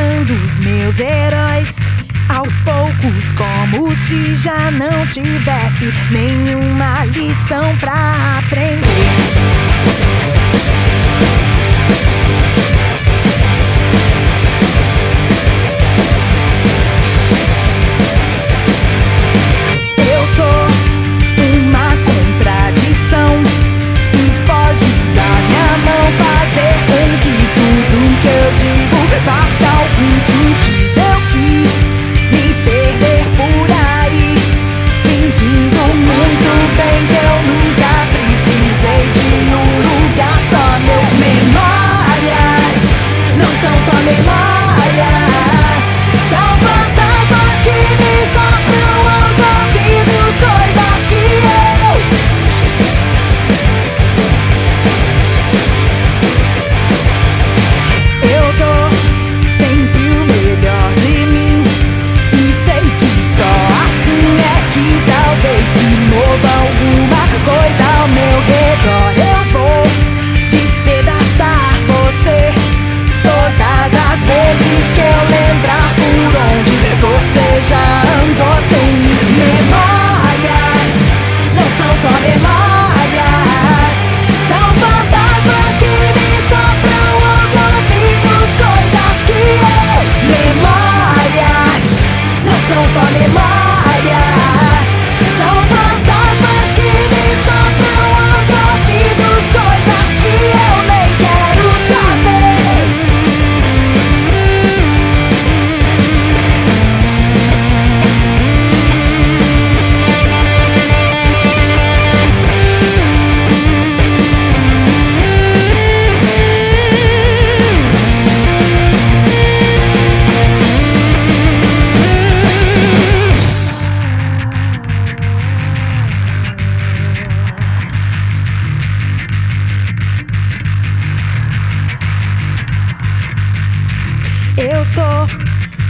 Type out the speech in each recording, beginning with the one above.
matando os meus heróis. Aos poucos, como se já não tivesse nenhuma lição pra aprender.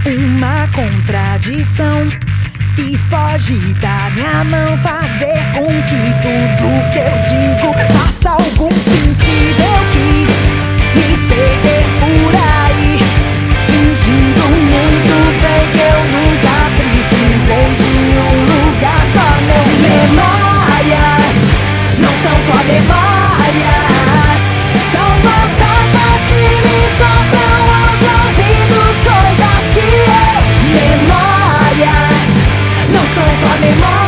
Uma contradição. E foge da minha mão fazer com que tudo que eu digo Sunday morning